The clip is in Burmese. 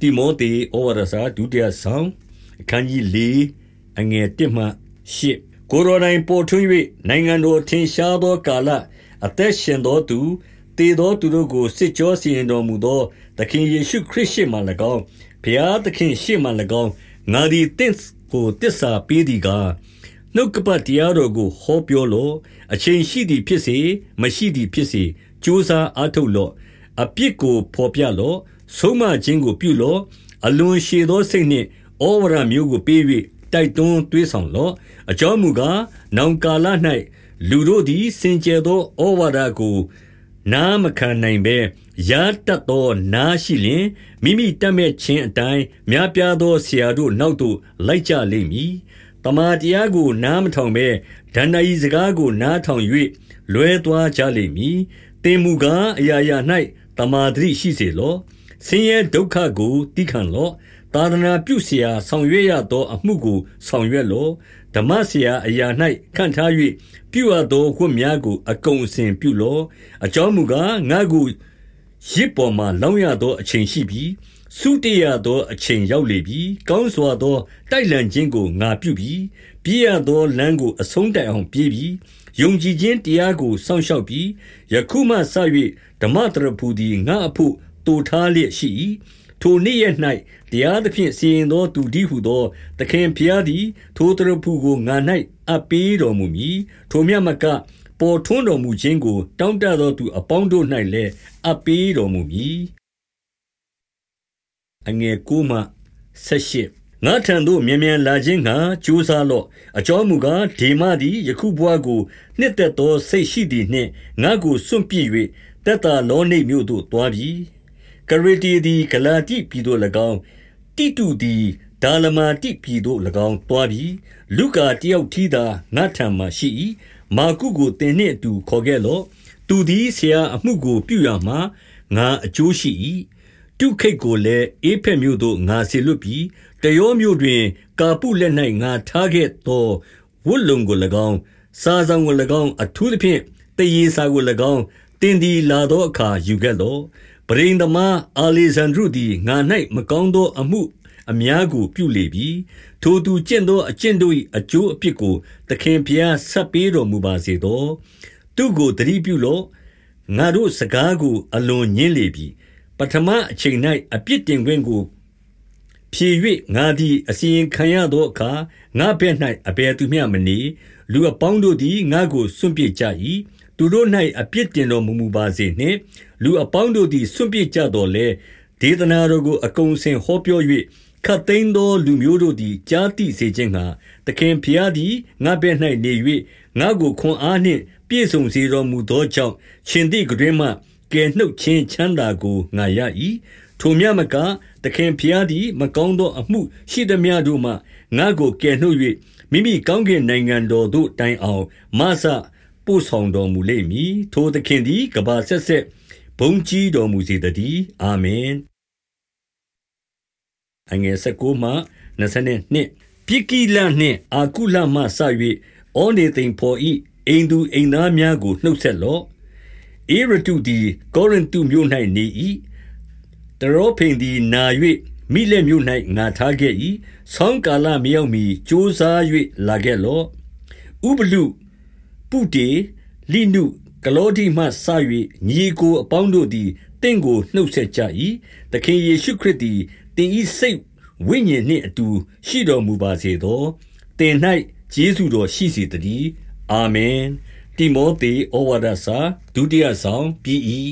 တိမောသေဩဝါဒစာဒုတိယဆောင်အခန်းကြီး၄အငယ်1မှ8ကိုရိုနိုင်ပေါ်ထွန်း၍နိုင်ငံတော်ထင်ရှားသောကာလအသက်ရှင်သောသူတည်သောသူတို့ကိုစစ်ကြောစီရင်တော်မူသောသခင်ယေရှုခရစ်ရှေ့မှ၎င်းဘုရားသခင်ရှေ့မှ၎င်းငါသည်တင့်ကိုတစ္ဆာပေးသည်ကားနှုတ်ကပတ်တရားတော်ကိုဟောပြောလော့အချိန်ရှိသည်ဖြစ်စေမရှိသည်ဖြစ်စေကြိုးစားအားထုတ်လော့အပြစ်ကိုဖော်ပြလော့ ဆုံးမခြင်းကိုပြုလော့အလွန်ရှည်သောစိတ်နှင့်ဩဝါဒမျိုးကိုပေး၍တိုက်တွန်းတွေးဆောင်လော့အကြောင်းမူကားနောင်ကာလ၌လူတို့သည်စင်ကြယ်သောဩဝါဒကို နားမခံနိုင်ဘဲရာတတ်သောနားရှိလျင်မိမိတတ်မဲ့ခြင်းအတိုင်းများပြားသောဆရာတို့နောက်သို့လိုက်ကြလိမ့်မည်တမာတရားကိုနားမထောင်ဘဲဒန္နာဤစကားကိုနားထောင်၍လွဲသွားကြလိမ့်မည်တင်မူကားအရာရာ၌တမာတိရှိစေလော့ ဆင်းရဲဒုက္ခကိုတိခံလော့သာသနာပြုเสียဆောင်ရွက်ရသောအမှုကိုဆောင်ရွက်လော့ဓမ္မเสียအရာ၌ခံထား၍ပြုအပ်သောဝတ်များကိုအကုန်အစင်ပြုလော့အကြောင်းမူကားငါကိုရစ်ပေါ်မှလောင်းရသောအချိန်ရှိပြီစုတရသောအချိန်ရောက်လေပြီကောင်းစွာသောတိုက်လန်ခြင်းကိုငါပြုပြီပြည့်ရသောလမ်းကိုအဆုံးတိုင်အောင်ပြေးပြီယုံကြည်ခြင်းတရားကိုစောင့်ရှောက်ပြီးယခုမှစ၍ဓမ္မတရဖူသည်ငါအဖို့ တူထားလျက်ရှိ၏ထိုနေ့ရက်၌တရားသဖြင့်စီရင်သောသူဒီဟုသောသခင်ဖျားသည် ထိုတရဖူကိုငါ၌အပ်ပေးတော်မူမည်ထိုမြတ်မကပေါ်ထွန်းတော်မူခြင်းကို တောင်းတသောသူအပေါင်းတို့၌လည်းအပ်ပေးတော်မူမည်အငယ်ကိုမှဆက်ရှိငါထံသို့မြန်မြန်လာခြင်းငှာကြိုးစားလော့အကြောင်းမူကားဒေမသည်ယခုဘဝကိုနှစ်သက်သောစိတ်ရှိသည်နှင့်ငါကိုစွန့်ပစ်၍တက်တာလောနေမြို့သို့တွားပြီ ကရတီသည်ဂလာတိပြည်သို့၎င်းတိတုသည်ဒါလမာတိပြည်သို့၎င်းတွားပြီလူကာတယောက်ထီးသာငါထံမှရှိ၏မာကုကိုတင်နှင့်အတူခေါ်ခဲ့လော့သူသည်ဆရာအမှုကိုပြုရမှာငါအကျိုးရှိ၏တုခိတ်ကိုလည်းအေဖက်မြို့သို့ငါစေလွတ်ပြီးတရောမြို့တွင် ကာပုလက်၌ငါထားခဲ့သောဝတ်လုံကို၎င်းစာဆောင်ကို၎င်းအထူးသဖြင့်တရေစာကို၎င်းတင်ဒီလာသောအခါယူခဲ့လော့ ပရိန်သမားအာလေဇန္ဒြုသည်ငါ၌မကောင်းသောအမှုအများကိုပြုလေပြီထိုသူကျင့်သောအကျင့်တို့၏အကျိုးအပြစ်ကိုသခင်ဖျားဆက်ပေးတော်မူပါစေသောသူကိုတတိပြုလော့ငါတို့စကားကို အလွန်ညင်းလေပြီ ပထမအချိန်၌အပြစ်တင်ခွင့်ကိုဖြေ၍ငါသည်အစီရင်ခံရသောအခါငါဘက်၌အဘယ်သူမျှမနေလူအပေါင်းတို့သည်ငါကိုစွန့်ပစ်ကြ၏ သူတို့၌အပြစ်တင်တော်မူမူပါစေနှင့် လူအပေါင်းတို့သည် စွန့်ပစ်ကြတော်လဲဒေသနာတော်ကို အကုန်စင်ဟောပြော၍ခတ်သိမ်းသောလူမျိုးတို့သည် ကြားသိစေခြင်းငှာသခင်ဖျားသည် ငါဘက်၌နေ၍ငါကိုခွန်အားနှင့် ပြည့်စုံစေတော်မူသောကြောင့်ရှင်သည်ကတွင်မှ ကယ်နှုတ်ခြင်းချမ်းသာကို ငါရ၏ထိုမြမက သခင်ဖျားသည် မကောင်းသောအမှုရှိသည်များတို့မှ ငါကို ကယ်နှုတ်၍မိမိကောင်းကင်နိုင်ငံတော်သို့တိုင်အောင်မဆ ပို့ဆောင်တော်မူလိမ့်မည် ထိုသခင်သည်ကဘာဆက်ဆက် ဘုံကြီးတော်မူစေတည်း အာမင်အငယ်19မှ22ပြစ်ကိလနှင့် အာကုလမှဆ၍ဩနေသိန်ဖော်ဤအိမ်သူအိမ်သားများကို နှုတ်ဆက်လော့ ဧရတုသည် ကောရိန္တုမြို့၌နေ၏တရောဖိန်သည်နာ၍မိလက်မြို့၌ငါထားခဲ့၏ဆောင်းကာလမရောက်မီစ조사၍လာခဲ့လော့ဥပလူ ပုတေလိနုကလောဒီမှဆ၍ညီကိုအပေါင်းတို့သည်တင့်ကိုနှုတ်ဆက်ကြ၏သခင်ယေရှုခရစ်သည်တင်ဤစိတ်ဝိညာဉ်နှင့်အတူရှိတော်မူပါစေသောတင်၌ယေရှုတော်ရှိစေတည်းအာမင်တိမောသေဩဝါဒစာဒုတိယဆောင်ပြီး၏